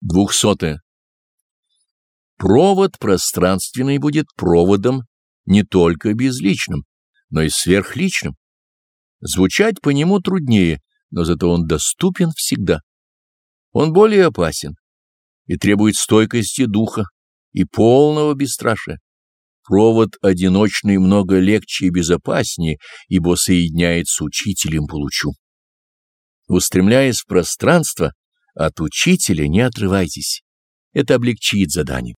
Двухсотое. Провод пространственный будет проводом не только безличным, но и сверхличным. Звучать по нему труднее, но зато он доступен всегда. Он более опасен и требует стойкости духа и полного бесстрашия. Провод одиночный много легче и безопаснее, ибо соединяется учителем по лучу. Устремляясь в пространство, от учителя не отрывайтесь. Это облегчит задание.